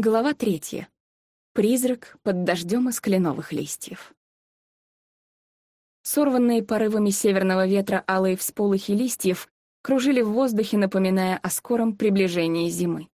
Глава третья. Призрак под дождем из кленовых листьев. Сорванные порывами северного ветра алые всполохи листьев кружили в воздухе, напоминая о скором приближении зимы.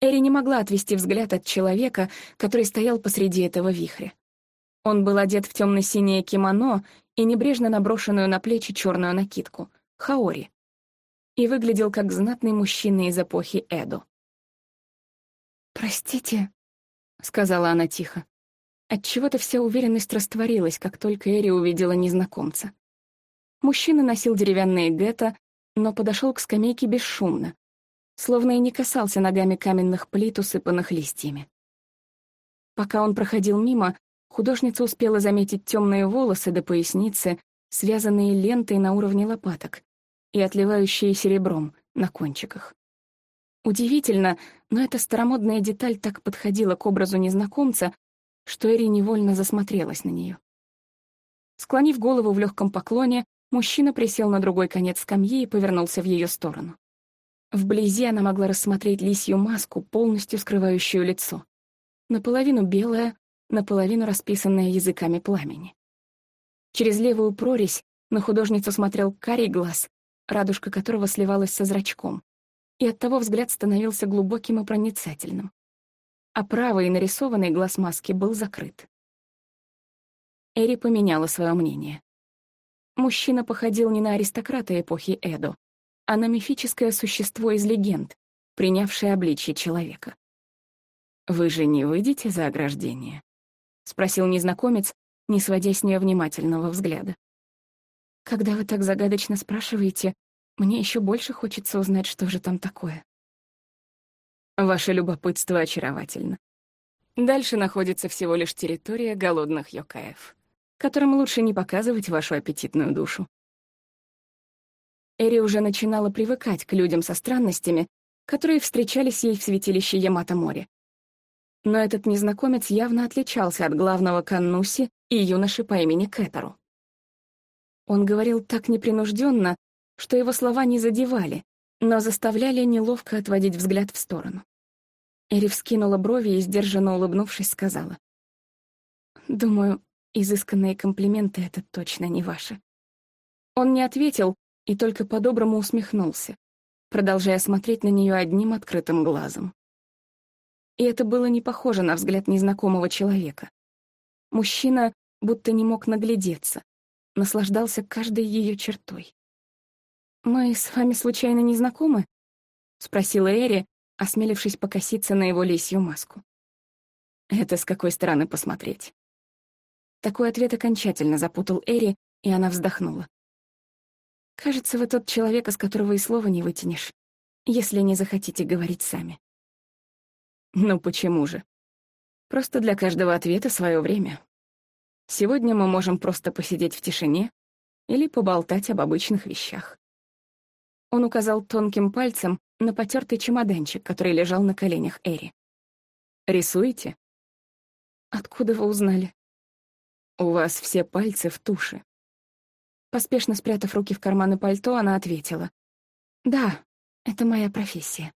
Эри не могла отвести взгляд от человека, который стоял посреди этого вихря. Он был одет в темно-синее кимоно и небрежно наброшенную на плечи черную накидку — хаори, и выглядел как знатный мужчина из эпохи Эдо. «Простите», — сказала она тихо. Отчего-то вся уверенность растворилась, как только Эри увидела незнакомца. Мужчина носил деревянные гетто, но подошел к скамейке бесшумно, словно и не касался ногами каменных плит, усыпанных листьями. Пока он проходил мимо, художница успела заметить темные волосы до поясницы, связанные лентой на уровне лопаток и отливающие серебром на кончиках. Удивительно, но эта старомодная деталь так подходила к образу незнакомца, что Эри невольно засмотрелась на нее. Склонив голову в легком поклоне, мужчина присел на другой конец скамьи и повернулся в ее сторону. Вблизи она могла рассмотреть лисью маску, полностью скрывающую лицо. Наполовину белая, наполовину расписанная языками пламени. Через левую прорезь на художницу смотрел карий глаз, радужка которого сливалась со зрачком, и оттого взгляд становился глубоким и проницательным. А правый нарисованный глаз маски был закрыт. Эри поменяла свое мнение. Мужчина походил не на аристократа эпохи Эдо, а на мифическое существо из легенд, принявшее обличье человека. «Вы же не выйдете за ограждение?» — спросил незнакомец, не сводя с нее внимательного взгляда. «Когда вы так загадочно спрашиваете, мне еще больше хочется узнать, что же там такое. Ваше любопытство очаровательно. Дальше находится всего лишь территория голодных йокаев, которым лучше не показывать вашу аппетитную душу. Эри уже начинала привыкать к людям со странностями, которые встречались ей в святилище Ямато-море. Но этот незнакомец явно отличался от главного Каннуси и юноши по имени Кэтеру. Он говорил так непринужденно, что его слова не задевали, но заставляли неловко отводить взгляд в сторону. Эри вскинула брови и, сдержанно улыбнувшись, сказала. «Думаю, изысканные комплименты — это точно не ваши». Он не ответил и только по-доброму усмехнулся, продолжая смотреть на нее одним открытым глазом. И это было не похоже на взгляд незнакомого человека. Мужчина будто не мог наглядеться, наслаждался каждой ее чертой. «Мы с вами случайно не знакомы?» — спросила Эри, осмелившись покоситься на его лисью маску. «Это с какой стороны посмотреть?» Такой ответ окончательно запутал Эри, и она вздохнула. «Кажется, вы тот человек, из которого и слова не вытянешь, если не захотите говорить сами». «Ну почему же? Просто для каждого ответа свое время. Сегодня мы можем просто посидеть в тишине или поболтать об обычных вещах. Он указал тонким пальцем на потертый чемоданчик, который лежал на коленях Эри. «Рисуете?» «Откуда вы узнали?» «У вас все пальцы в туши». Поспешно спрятав руки в карманы пальто, она ответила. «Да, это моя профессия».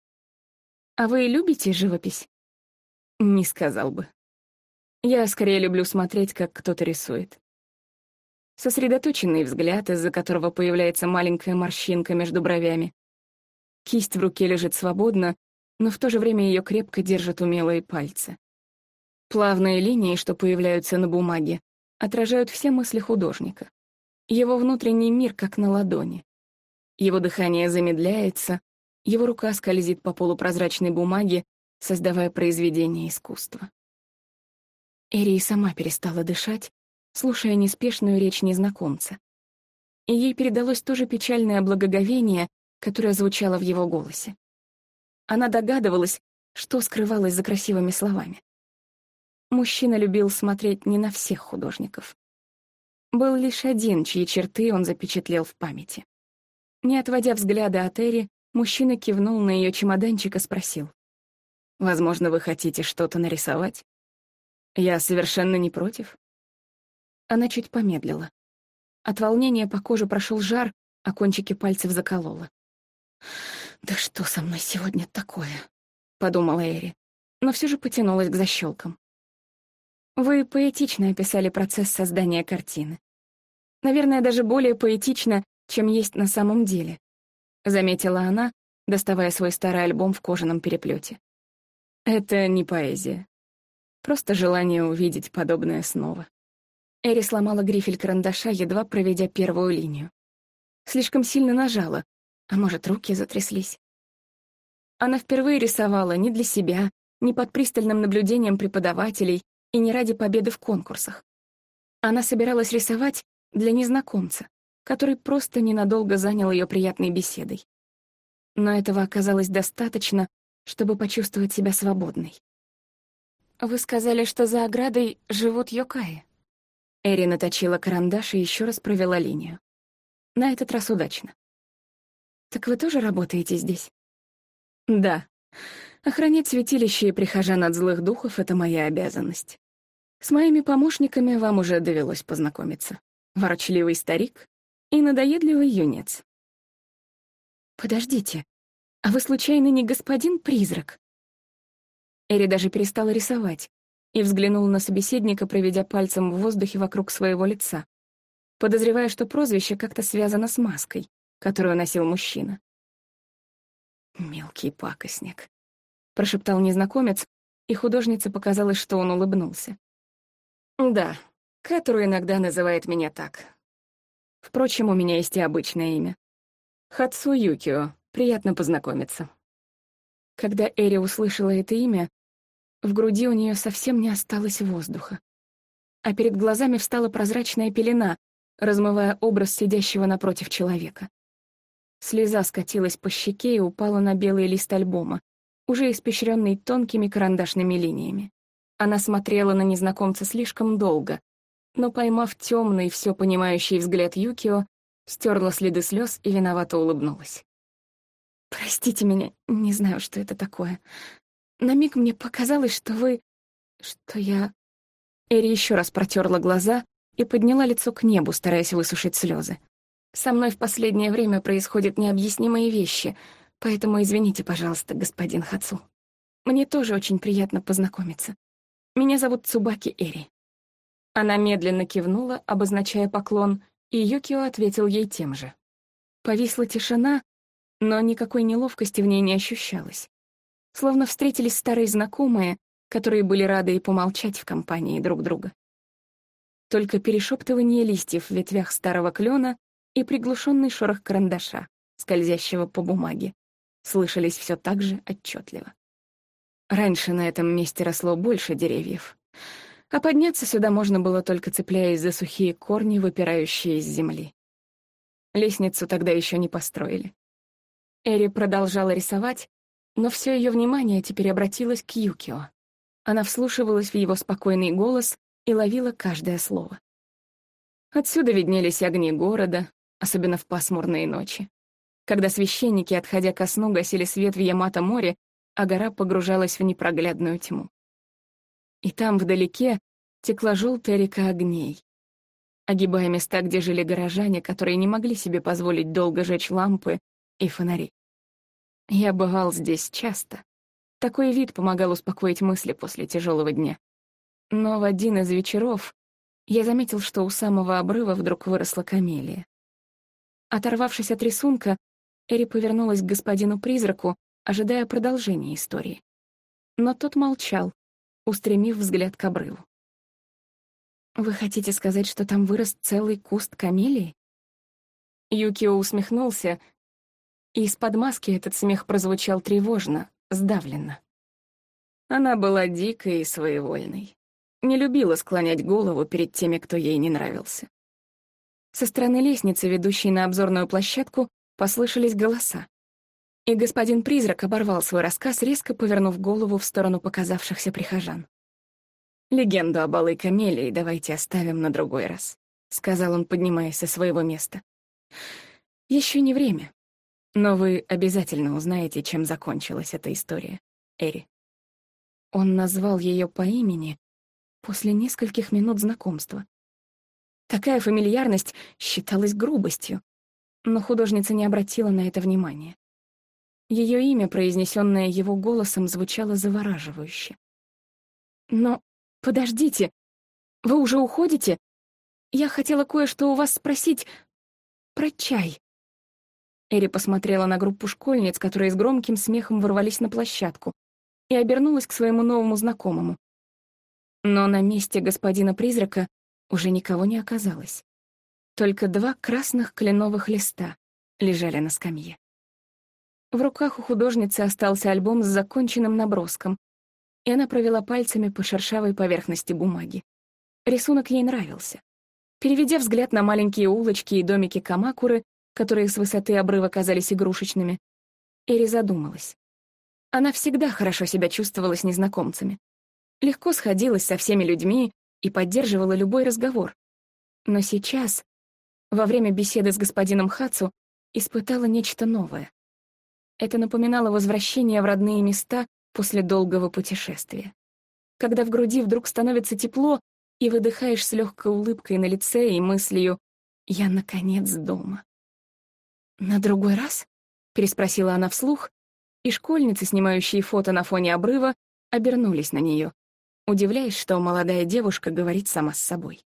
«А вы любите живопись?» «Не сказал бы. Я скорее люблю смотреть, как кто-то рисует. Сосредоточенный взгляд, из-за которого появляется маленькая морщинка между бровями. Кисть в руке лежит свободно, но в то же время ее крепко держат умелые пальцы. Плавные линии, что появляются на бумаге, отражают все мысли художника. Его внутренний мир как на ладони. Его дыхание замедляется, его рука скользит по полупрозрачной бумаге, создавая произведение искусства. Эри сама перестала дышать, слушая неспешную речь незнакомца. И ей передалось то же печальное благоговение, которое звучало в его голосе. Она догадывалась, что скрывалось за красивыми словами. Мужчина любил смотреть не на всех художников. Был лишь один, чьи черты он запечатлел в памяти. Не отводя взгляда от Эри, мужчина кивнул на ее чемоданчик и спросил. «Возможно, вы хотите что-то нарисовать? Я совершенно не против. Она чуть помедлила. От волнения по коже прошел жар, а кончики пальцев заколола. «Да что со мной сегодня такое?» — подумала Эри. но все же потянулась к защелкам. Вы поэтично описали процесс создания картины. Наверное, даже более поэтично, чем есть на самом деле, заметила она, доставая свой старый альбом в кожаном переплете. Это не поэзия. Просто желание увидеть подобное снова. Эри сломала грифель карандаша, едва проведя первую линию. Слишком сильно нажала, а может, руки затряслись. Она впервые рисовала не для себя, не под пристальным наблюдением преподавателей и не ради победы в конкурсах. Она собиралась рисовать для незнакомца, который просто ненадолго занял ее приятной беседой. Но этого оказалось достаточно, чтобы почувствовать себя свободной. «Вы сказали, что за оградой живут Йокаи?» Эри наточила карандаш и еще раз провела линию. На этот раз удачно. «Так вы тоже работаете здесь?» «Да. Охранять святилище и прихожан от злых духов — это моя обязанность. С моими помощниками вам уже довелось познакомиться. Ворчливый старик и надоедливый юнец. «Подождите, а вы случайно не господин призрак?» Эри даже перестала рисовать и взглянула на собеседника, проведя пальцем в воздухе вокруг своего лица, подозревая, что прозвище как-то связано с маской, которую носил мужчина. «Мелкий пакостник», — прошептал незнакомец, и художнице показалось, что он улыбнулся. «Да, Кэтру иногда называет меня так. Впрочем, у меня есть и обычное имя. Хацу Юкио. Приятно познакомиться». Когда Эри услышала это имя, в груди у нее совсем не осталось воздуха. А перед глазами встала прозрачная пелена, размывая образ сидящего напротив человека. Слеза скатилась по щеке и упала на белый лист альбома, уже испещренный тонкими карандашными линиями. Она смотрела на незнакомца слишком долго, но, поймав темный, все понимающий взгляд Юкио, стерла следы слез и виновато улыбнулась. «Простите меня, не знаю, что это такое. На миг мне показалось, что вы... что я...» Эри еще раз протерла глаза и подняла лицо к небу, стараясь высушить слезы. Со мной в последнее время происходят необъяснимые вещи, поэтому извините, пожалуйста, господин Хацу. Мне тоже очень приятно познакомиться. Меня зовут Цубаки Эри». Она медленно кивнула, обозначая поклон, и Юкио ответил ей тем же. Повисла тишина, но никакой неловкости в ней не ощущалось. Словно встретились старые знакомые, которые были рады и помолчать в компании друг друга. Только перешептывание листьев в ветвях старого клена и приглушенный шорох карандаша, скользящего по бумаге, слышались все так же отчетливо. Раньше на этом месте росло больше деревьев, а подняться сюда можно было только цепляясь за сухие корни, выпирающие из земли. Лестницу тогда еще не построили. Эри продолжала рисовать, но все ее внимание теперь обратилось к Юкио. Она вслушивалась в его спокойный голос и ловила каждое слово. Отсюда виднелись огни города, особенно в пасмурные ночи. Когда священники, отходя ко сну, гасили свет в Ямато-море, а гора погружалась в непроглядную тьму. И там, вдалеке, текла желтая река огней, огибая места, где жили горожане, которые не могли себе позволить долго жечь лампы и фонари. Я бывал здесь часто. Такой вид помогал успокоить мысли после тяжелого дня. Но в один из вечеров я заметил, что у самого обрыва вдруг выросла камелия. Оторвавшись от рисунка, Эри повернулась к господину-призраку, ожидая продолжения истории. Но тот молчал, устремив взгляд к обрыву. «Вы хотите сказать, что там вырос целый куст камелии?» Юкио усмехнулся, и из-под маски этот смех прозвучал тревожно, сдавленно. Она была дикой и своевольной. Не любила склонять голову перед теми, кто ей не нравился. Со стороны лестницы, ведущей на обзорную площадку, послышались голоса. И господин Призрак оборвал свой рассказ, резко повернув голову в сторону показавшихся прихожан. «Легенду о Алой Камелии давайте оставим на другой раз», — сказал он, поднимаясь со своего места. Еще не время. Но вы обязательно узнаете, чем закончилась эта история, Эри». Он назвал ее по имени после нескольких минут знакомства. Такая фамильярность считалась грубостью, но художница не обратила на это внимания. Ее имя, произнесенное его голосом, звучало завораживающе. «Но подождите, вы уже уходите? Я хотела кое-что у вас спросить про чай». Эри посмотрела на группу школьниц, которые с громким смехом ворвались на площадку, и обернулась к своему новому знакомому. Но на месте господина-призрака уже никого не оказалось. Только два красных кленовых листа лежали на скамье. В руках у художницы остался альбом с законченным наброском, и она провела пальцами по шершавой поверхности бумаги. Рисунок ей нравился. Переведя взгляд на маленькие улочки и домики Камакуры, которые с высоты обрыва казались игрушечными, Эри задумалась. Она всегда хорошо себя чувствовала с незнакомцами. Легко сходилась со всеми людьми и поддерживала любой разговор. Но сейчас, во время беседы с господином Хацу, испытала нечто новое. Это напоминало возвращение в родные места после долгого путешествия. Когда в груди вдруг становится тепло, и выдыхаешь с легкой улыбкой на лице и мыслью «Я, наконец, дома». «На другой раз?» — переспросила она вслух, и школьницы, снимающие фото на фоне обрыва, обернулись на нее, удивляясь, что молодая девушка говорит сама с собой.